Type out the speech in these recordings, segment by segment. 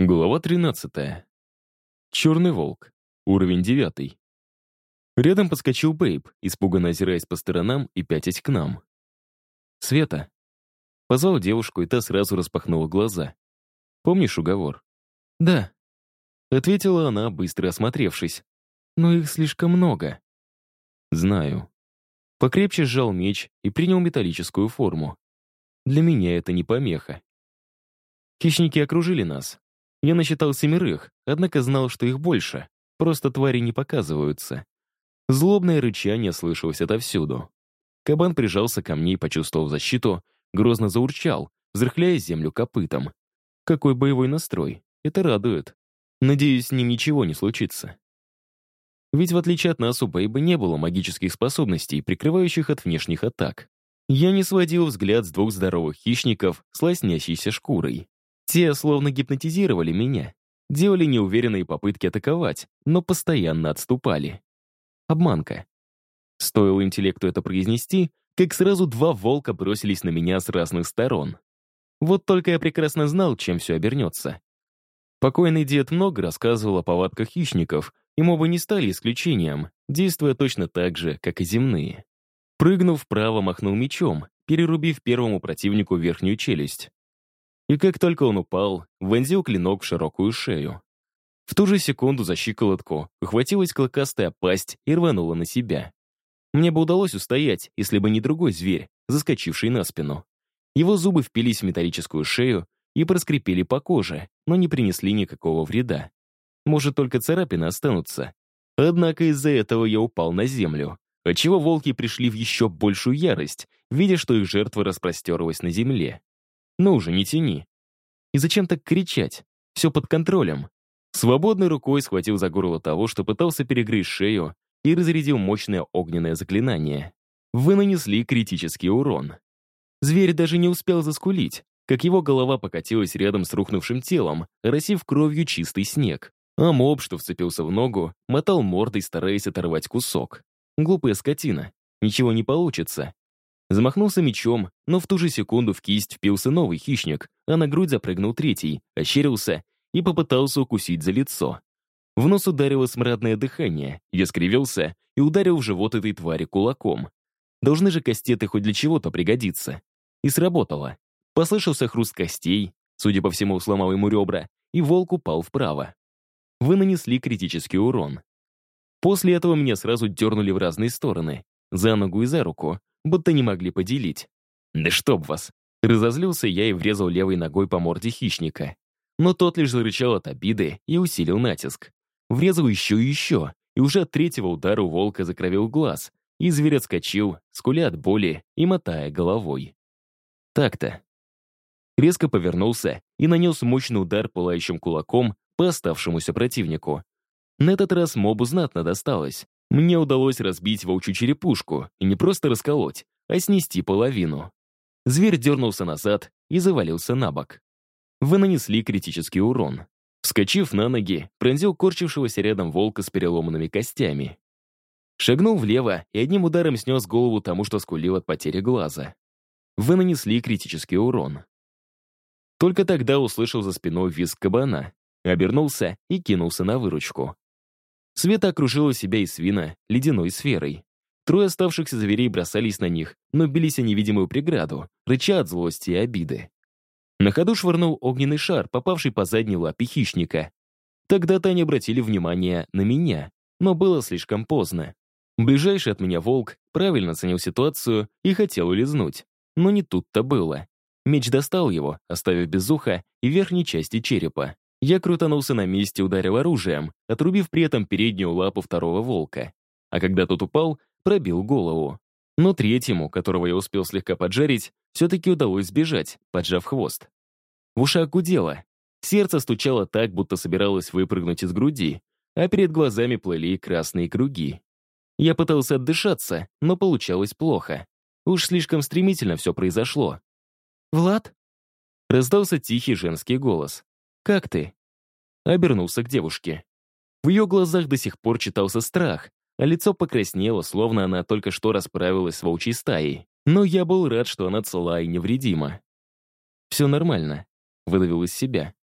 Глава 13. Черный волк. Уровень 9. Рядом подскочил Бэйб, испуганно озираясь по сторонам и пятясь к нам. «Света». Позвал девушку, и та сразу распахнула глаза. «Помнишь уговор?» «Да», — ответила она, быстро осмотревшись. «Но их слишком много». «Знаю». Покрепче сжал меч и принял металлическую форму. Для меня это не помеха. Хищники окружили нас, я насчитал семерых, однако знал, что их больше. Просто твари не показываются. Злобное рычание слышалось отовсюду. Кабан прижался ко мне и, почувствовав защиту, грозно заурчал, взрыхляя землю копытом. Какой боевой настрой. Это радует. Надеюсь, с ним ничего не случится. Ведь в отличие от нас, у Бэйба не было магических способностей, прикрывающих от внешних атак. Я не сводил взгляд с двух здоровых хищников с лоснящейся шкурой. Те словно гипнотизировали меня, делали неуверенные попытки атаковать, но постоянно отступали. Обманка. Стоило интеллекту это произнести, как сразу два волка бросились на меня с разных сторон. Вот только я прекрасно знал, чем все обернется. Покойный дед много рассказывал о повадках хищников, и мобы не стали исключением, действуя точно так же, как и земные. Прыгнув вправо, махнул мечом, перерубив первому противнику верхнюю челюсть и как только он упал, вонзил клинок в широкую шею. В ту же секунду за щиколотку ухватилась клыкастая пасть и рванула на себя. Мне бы удалось устоять, если бы не другой зверь, заскочивший на спину. Его зубы впились в металлическую шею и проскрипели по коже, но не принесли никакого вреда. Может, только царапины останутся. Однако из-за этого я упал на землю, отчего волки пришли в еще большую ярость, видя, что их жертва распростерлась на земле. Ну уже, не тяни. И зачем так кричать? Все под контролем. Свободной рукой схватил за горло того, что пытался перегрызть шею, и разрядил мощное огненное заклинание. Вы нанесли критический урон. Зверь даже не успел заскулить, как его голова покатилась рядом с рухнувшим телом, росив кровью чистый снег. А моб, что вцепился в ногу, мотал мордой, стараясь оторвать кусок. Глупая скотина. Ничего не получится. Замахнулся мечом, но в ту же секунду в кисть впился новый хищник, а на грудь запрыгнул третий, ощерился и попытался укусить за лицо. В нос ударило смрадное дыхание, я скривился и ударил в живот этой твари кулаком. Должны же кастеты хоть для чего-то пригодиться. И сработало. Послышался хруст костей, судя по всему, сломал ему ребра, и волк упал вправо. Вы нанесли критический урон. После этого меня сразу дернули в разные стороны, за ногу и за руку, будто не могли поделить. Да чтоб вас! Разозлился я и врезал левой ногой по морде хищника. Но тот лишь зарычал от обиды и усилил натиск. Врезал еще и еще, и уже от третьего удара у волка закровил глаз, и зверь отскочил, скуля от боли и мотая головой. Так-то. Резко повернулся и нанес мощный удар пылающим кулаком по оставшемуся противнику. На этот раз мобу знатно досталось. Мне удалось разбить волчью черепушку и не просто расколоть, а снести половину. Зверь дернулся назад и завалился на бок. Вы нанесли критический урон. Вскочив на ноги, пронзил корчившегося рядом волка с переломанными костями. Шагнул влево и одним ударом снес голову тому, что скулил от потери глаза. Вы нанесли критический урон. Только тогда услышал за спиной визг кабана, обернулся и кинулся на выручку. Света окружила себя и свина ледяной сферой. Трое оставшихся зверей бросались на них, но бились о невидимую преграду, рыча от злости и обиды. На ходу швырнул огненный шар, попавший по задней лапе хищника. Тогда-то они обратили внимание на меня, но было слишком поздно. Ближайший от меня волк правильно оценил ситуацию и хотел улизнуть. Но не тут-то было. Меч достал его, оставив без уха и верхней части черепа. Я крутанулся на месте, ударил оружием, отрубив при этом переднюю лапу второго волка. А когда тот упал, пробил голову. Но третьему, которого я успел слегка поджарить, все-таки удалось сбежать, поджав хвост. В ушах гудело. Сердце стучало так, будто собиралось выпрыгнуть из груди, а перед глазами плыли красные круги. Я пытался отдышаться, но получалось плохо. Уж слишком стремительно все произошло. «Влад?» Раздался тихий женский голос. «Как ты?» Обернулся к девушке. В ее глазах до сих пор читался страх, а лицо покраснело, словно она только что расправилась с волчьей стаей. Но я был рад, что она цела и невредима. «Все нормально», — выдавил из себя.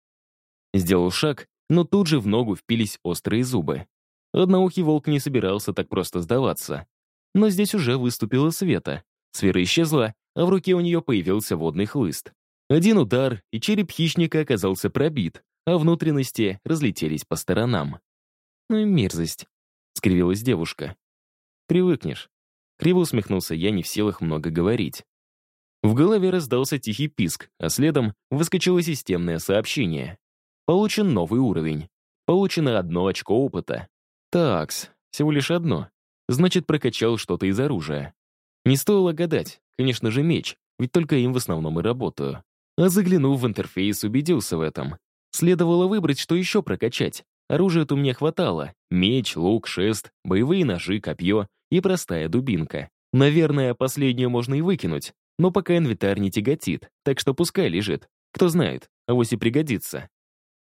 Сделал шаг, но тут же в ногу впились острые зубы. Одноухий волк не собирался так просто сдаваться. Но здесь уже выступила Света. Сфера исчезла, а в руке у нее появился водный хлыст. Один удар, и череп хищника оказался пробит, а внутренности разлетелись по сторонам. «Ну и мерзость», — скривилась девушка. «Привыкнешь». Криво усмехнулся я, не в силах много говорить. В голове раздался тихий писк, а следом выскочило системное сообщение. Получен новый уровень. Получено одно очко опыта. Такс, всего лишь одно. Значит, прокачал что-то из оружия. Не стоило гадать, конечно же, меч, ведь только им в основном и работаю. А заглянув в интерфейс, убедился в этом. Следовало выбрать, что еще прокачать. Оружия-то меня хватало. Меч, лук, шест, боевые ножи, копье и простая дубинка. Наверное, последнее можно и выкинуть, но пока инвентарь не тяготит, так что пускай лежит. Кто знает, авось и пригодится.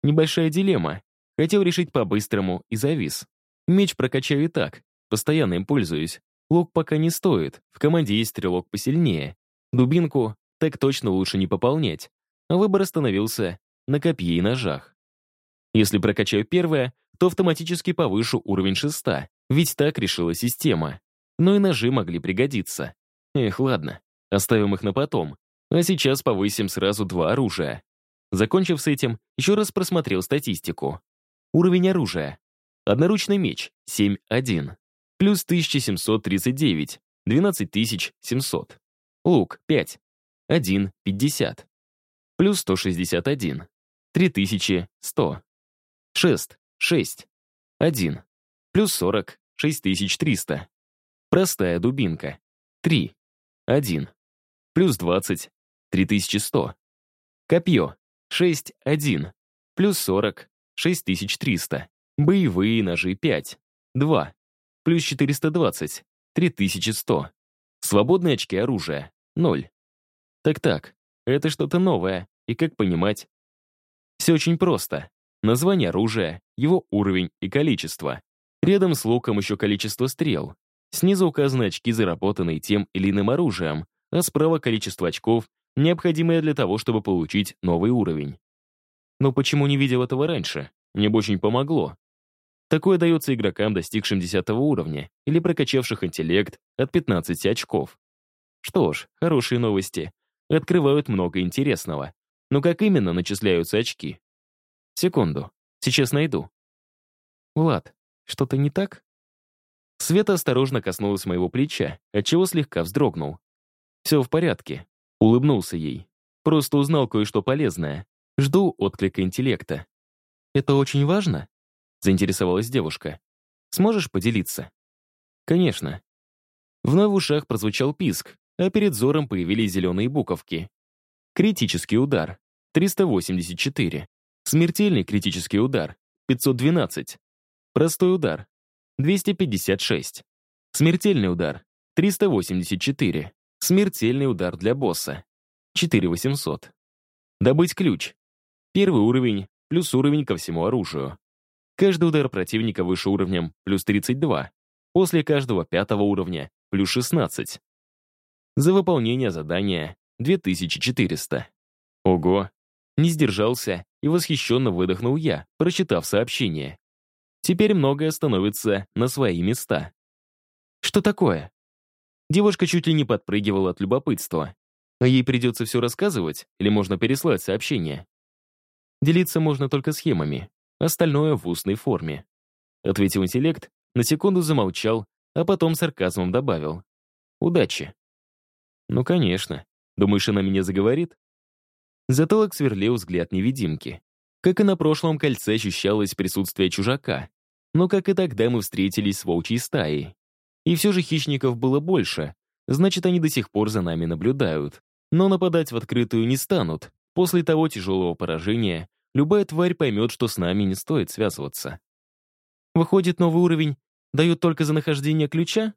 Небольшая дилемма. Хотел решить по-быстрому и завис. Меч прокачаю и так, постоянно им пользуюсь. Лук пока не стоит, в команде есть стрелок посильнее. Дубинку так точно лучше не пополнять. Выбор остановился на копье и ножах. Если прокачаю первое, то автоматически повышу уровень шеста, ведь так решила система. Но и ножи могли пригодиться. Эх, ладно, оставим их на потом. А сейчас повысим сразу два оружия. Закончив с этим, еще раз просмотрел статистику. Уровень оружия. Одноручный меч — 7-1. Плюс 1739, 12700. Лук — 5. 1-50. Плюс 161. 3100. Шест — 6. 1. Плюс 40, 6300. Простая дубинка. 3. 1. Плюс 20, 3100. Копье. 6, 1. Плюс 40, 6300. Боевые ножи 5. 2. Плюс 420, 3100. Свободные очки оружия. 0. Так-так, это что-то новое, и как понимать? Все очень просто. Название оружия, его уровень и количество. Рядом с луком еще количество стрел. Снизу указаны очки, заработанные тем или иным оружием, а справа количество очков, необходимое для того, чтобы получить новый уровень. Но почему не видел этого раньше? Мне бы очень помогло. Такое дается игрокам, достигшим 10 уровня или прокачавших интеллект от 15 очков. Что ж, хорошие новости. Открывают много интересного. Но как именно начисляются очки? Секунду. Сейчас найду. Влад, что-то не так? Света осторожно коснулась моего плеча, отчего слегка вздрогнул. Все в порядке. Улыбнулся ей. Просто узнал кое-что полезное. Жду отклика интеллекта. «Это очень важно?» Заинтересовалась девушка. «Сможешь поделиться?» «Конечно». Вновь в ушах прозвучал писк, а перед взором появились зеленые буковки. Критический удар. 384. Смертельный критический удар. 512. Простой удар. 256. Смертельный удар. 384. Смертельный удар для босса. 4800. Добыть ключ. Первый уровень плюс уровень ко всему оружию. Каждый удар противника выше уровнем плюс 32. После каждого пятого уровня плюс 16. За выполнение задания 2400. Ого! Не сдержался и восхищенно выдохнул я, прочитав сообщение. Теперь многое становится на свои места. Что такое? Девушка чуть ли не подпрыгивала от любопытства. А ей придется все рассказывать или можно переслать сообщение? Делиться можно только схемами, остальное в устной форме. Ответил интеллект, на секунду замолчал, а потом сарказмом добавил. Удачи. Ну, конечно. Думаешь, она меня заговорит? Затылок сверлил взгляд невидимки. Как и на прошлом кольце ощущалось присутствие чужака. Но как и тогда мы встретились с волчьей стаей. И все же хищников было больше, значит, они до сих пор за нами наблюдают. Но нападать в открытую не станут. После того тяжелого поражения любая тварь поймет, что с нами не стоит связываться. Выходит, новый уровень дают только за нахождение ключа?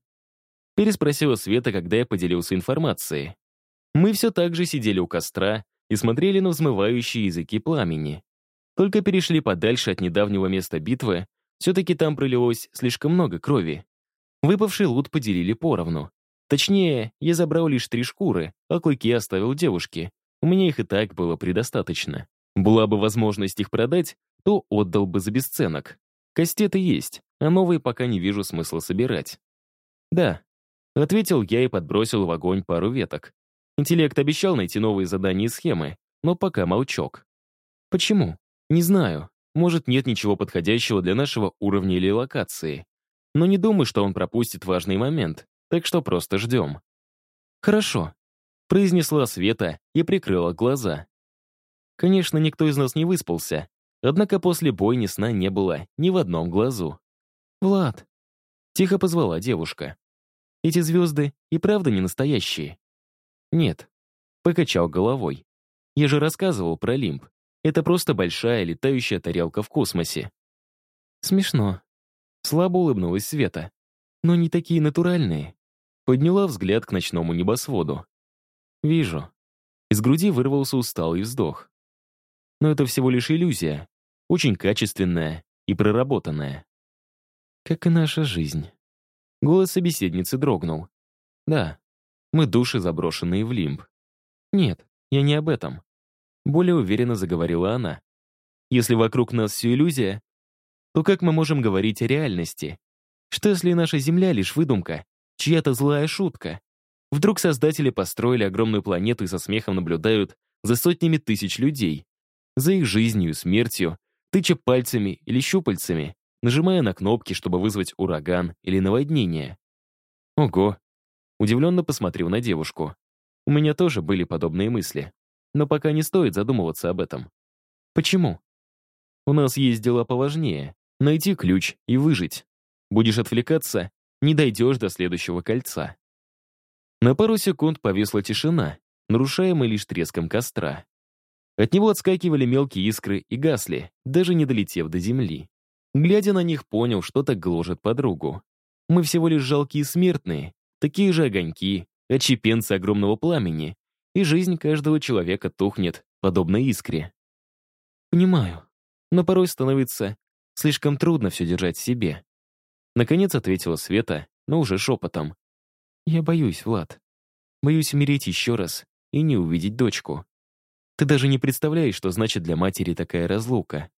Переспросила Света, когда я поделился информацией. Мы все так же сидели у костра и смотрели на взмывающие языки пламени. Только перешли подальше от недавнего места битвы, все-таки там пролилось слишком много крови. Выпавший лут поделили поровну. Точнее, я забрал лишь три шкуры, а клыки оставил девушке. У меня их и так было предостаточно. Была бы возможность их продать, то отдал бы за бесценок. Кастеты есть, а новые пока не вижу смысла собирать. Да, ответил я и подбросил в огонь пару веток. Интеллект обещал найти новые задания и схемы, но пока молчок. Почему? Не знаю. Может, нет ничего подходящего для нашего уровня или локации. Но не думаю, что он пропустит важный момент, так что просто ждем. Хорошо, произнесла Света и прикрыла глаза. Конечно, никто из нас не выспался, однако после бойни сна не было ни в одном глазу. «Влад!» — тихо позвала девушка. «Эти звезды и правда не настоящие?» «Нет», — покачал головой. «Я же рассказывал про Лимб. Это просто большая летающая тарелка в космосе». «Смешно». Слабо улыбнулась Света. «Но не такие натуральные». Подняла взгляд к ночному небосводу. «Вижу». Из груди вырвался усталый вздох. Но это всего лишь иллюзия, очень качественная и проработанная. Как и наша жизнь. Голос собеседницы дрогнул. Да, мы души, заброшенные в лимб. Нет, я не об этом. Более уверенно заговорила она. Если вокруг нас все иллюзия, то как мы можем говорить о реальности? Что если наша Земля лишь выдумка, чья-то злая шутка? Вдруг создатели построили огромную планету и со смехом наблюдают за сотнями тысяч людей, за их жизнью и смертью, тыча пальцами или щупальцами, нажимая на кнопки, чтобы вызвать ураган или наводнение. Ого! Удивленно посмотрел на девушку. У меня тоже были подобные мысли. Но пока не стоит задумываться об этом. Почему? У нас есть дела поважнее. Найти ключ и выжить. Будешь отвлекаться, не дойдешь до следующего кольца. На пару секунд повисла тишина, нарушаемая лишь треском костра. От него отскакивали мелкие искры и гасли, даже не долетев до земли. Глядя на них, понял, что так гложет подругу. Мы всего лишь жалкие смертные, такие же огоньки, отщепенцы огромного пламени, и жизнь каждого человека тухнет, подобно искре. Понимаю, но порой становится слишком трудно все держать в себе. Наконец ответила Света, но уже шепотом. Я боюсь, Влад. Боюсь умереть еще раз и не увидеть дочку. Ты даже не представляешь, что значит для матери такая разлука.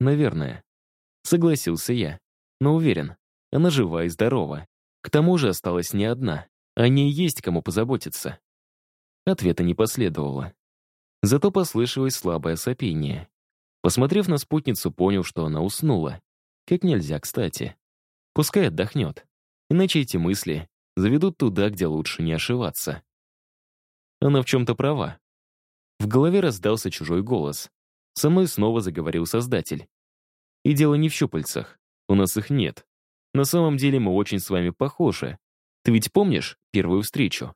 Наверное. Согласился я. Но уверен, она жива и здорова. К тому же осталась не одна. О ней есть кому позаботиться. Ответа не последовало. Зато послышалось слабое сопение. Посмотрев на спутницу, понял, что она уснула. Как нельзя кстати. Пускай отдохнет. Иначе эти мысли заведут туда, где лучше не ошиваться. Она в чем-то права. В голове раздался чужой голос. Со мной снова заговорил Создатель. И дело не в щупальцах. У нас их нет. На самом деле мы очень с вами похожи. Ты ведь помнишь первую встречу?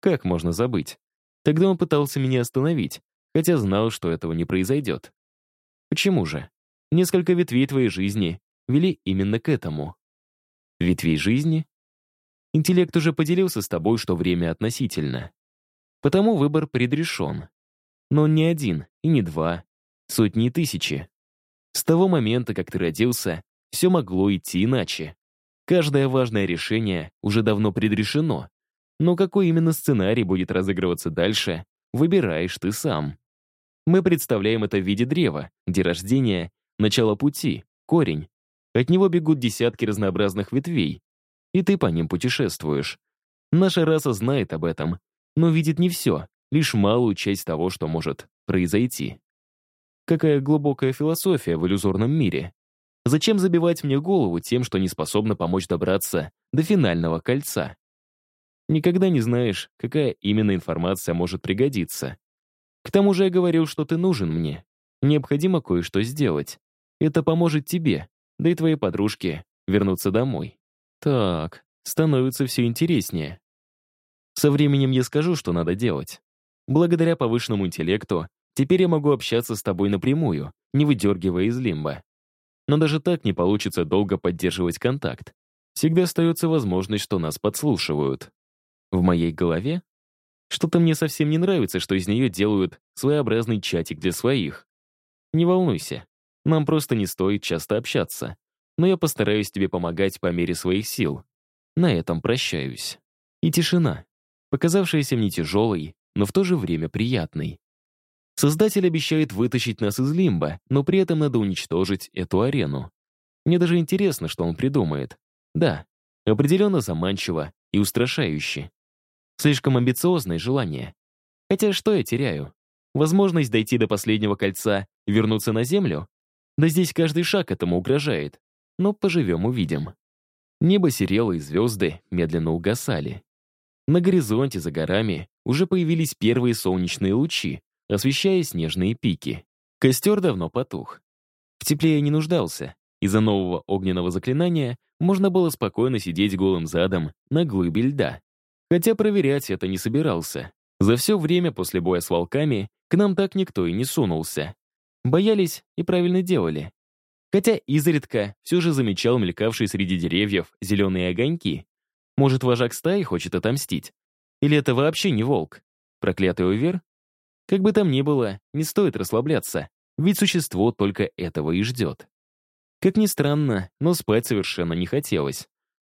Как можно забыть? Тогда он пытался меня остановить, хотя знал, что этого не произойдет. Почему же? Несколько ветвей твоей жизни вели именно к этому. Ветвей жизни? Интеллект уже поделился с тобой, что время относительно. Потому выбор предрешен. Но не один, и не два, сотни и тысячи. С того момента, как ты родился, все могло идти иначе. Каждое важное решение уже давно предрешено. Но какой именно сценарий будет разыгрываться дальше, выбираешь ты сам. Мы представляем это в виде древа, где рождение — начало пути, корень. От него бегут десятки разнообразных ветвей, и ты по ним путешествуешь. Наша раса знает об этом, но видит не все, лишь малую часть того, что может произойти. Какая глубокая философия в иллюзорном мире. Зачем забивать мне голову тем, что не способно помочь добраться до финального кольца? Никогда не знаешь, какая именно информация может пригодиться. К тому же я говорил, что ты нужен мне. Необходимо кое-что сделать. Это поможет тебе, да и твоей подружке, вернуться домой. Так, становится все интереснее. Со временем я скажу, что надо делать. Благодаря повышенному интеллекту теперь я могу общаться с тобой напрямую, не выдергивая из лимба. Но даже так не получится долго поддерживать контакт. Всегда остается возможность, что нас подслушивают. В моей голове что-то мне совсем не нравится, что из нее делают своеобразный чатик для своих. Не волнуйся, нам просто не стоит часто общаться. Но я постараюсь тебе помогать по мере своих сил. На этом прощаюсь. И тишина, показавшаяся мне тяжелой, но в то же время приятной. Создатель обещает вытащить нас из лимба, но при этом надо уничтожить эту арену. Мне даже интересно, что он придумает. Да, определенно заманчиво и устрашающе. Слишком амбициозное желание. Хотя что я теряю? Возможность дойти до последнего кольца вернуться на Землю? Да здесь каждый шаг этому угрожает. Но поживем увидим. Небо серело, и звезды медленно угасали. На горизонте за горами уже появились первые солнечные лучи, освещая снежные пики. Костер давно потух. В тепле я не нуждался. Из-за нового огненного заклинания можно было спокойно сидеть голым задом на глыбе льда. Хотя проверять это не собирался. За все время после боя с волками к нам так никто и не сунулся. Боялись и правильно делали. Хотя изредка все же замечал мелькавшие среди деревьев зеленые огоньки. Может, вожак стаи хочет отомстить? Или это вообще не волк? Проклятый увер? Как бы там ни было, не стоит расслабляться, ведь существо только этого и ждет. Как ни странно, но спать совершенно не хотелось.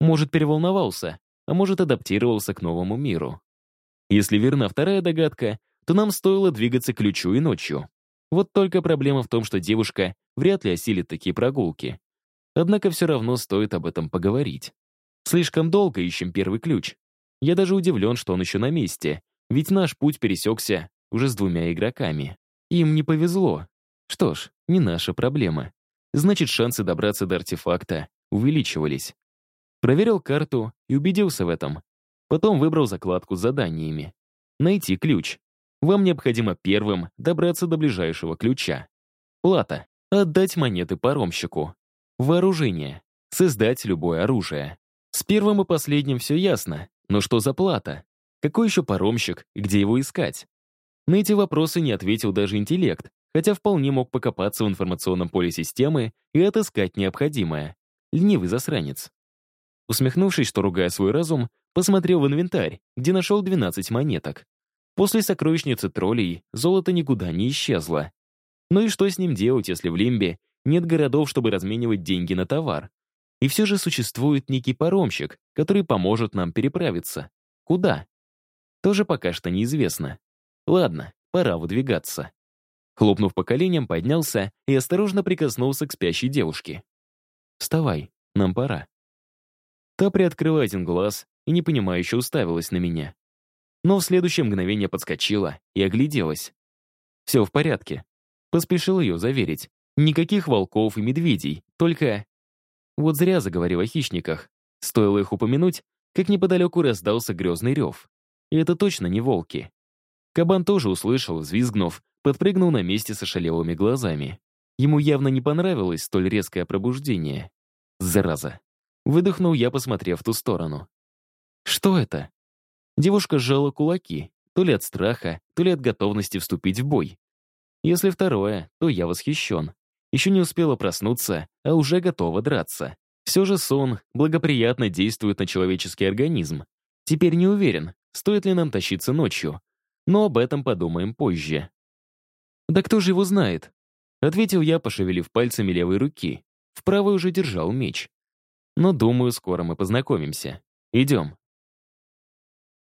Может, переволновался, а может, адаптировался к новому миру. Если верна вторая догадка, то нам стоило двигаться к ключу и ночью. Вот только проблема в том, что девушка вряд ли осилит такие прогулки. Однако все равно стоит об этом поговорить. Слишком долго ищем первый ключ. Я даже удивлен, что он еще на месте, ведь наш путь пересекся уже с двумя игроками. Им не повезло. Что ж, не наша проблема. Значит, шансы добраться до артефакта увеличивались. Проверил карту и убедился в этом. Потом выбрал закладку с заданиями. Найти ключ. Вам необходимо первым добраться до ближайшего ключа. Плата. Отдать монеты паромщику. Вооружение. Создать любое оружие. С первым и последним все ясно. Но что за плата? Какой еще паромщик и где его искать? На эти вопросы не ответил даже интеллект, хотя вполне мог покопаться в информационном поле системы и отыскать необходимое. Ленивый засранец. Усмехнувшись, что ругая свой разум, посмотрел в инвентарь, где нашел 12 монеток. После сокровищницы троллей золото никуда не исчезло. Ну и что с ним делать, если в Лимбе нет городов, чтобы разменивать деньги на товар? И все же существует некий паромщик, который поможет нам переправиться. Куда? Тоже пока что неизвестно. Ладно, пора выдвигаться. Хлопнув по коленям, поднялся и осторожно прикоснулся к спящей девушке. «Вставай, нам пора». Та приоткрыла один глаз и непонимающе уставилась на меня. Но в следующее мгновение подскочила и огляделась. «Все в порядке», — поспешил ее заверить. «Никаких волков и медведей, только...» Вот зря заговорил о хищниках. Стоило их упомянуть, как неподалеку раздался грезный рев. И это точно не волки. Кабан тоже услышал, взвизгнув, подпрыгнул на месте с ошалелыми глазами. Ему явно не понравилось столь резкое пробуждение. Зараза. Выдохнул я, посмотрев в ту сторону. Что это? Девушка сжала кулаки, то ли от страха, то ли от готовности вступить в бой. Если второе, то я восхищен. Еще не успела проснуться, а уже готова драться. Все же сон благоприятно действует на человеческий организм. Теперь не уверен, стоит ли нам тащиться ночью, но об этом подумаем позже. «Да кто же его знает?» Ответил я, пошевелив пальцами левой руки. В правой уже держал меч. Но думаю, скоро мы познакомимся. Идем.